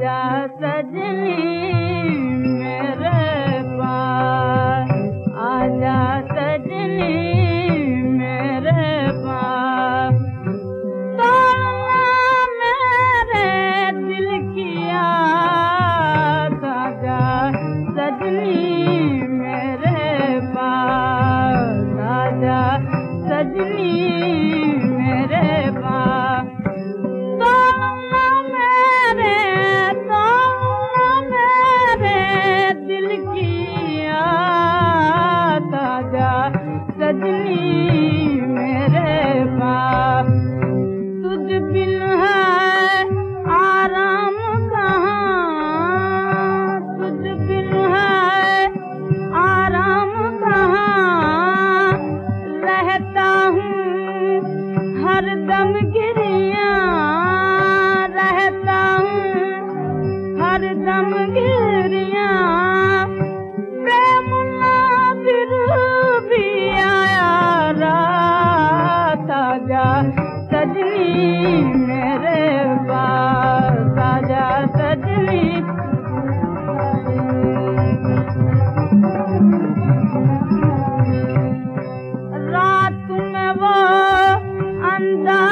सजली पा आजा सजली बा में सजली पा राजा सजनी به آيا سجلي ميري باجا ايندا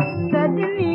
सजनी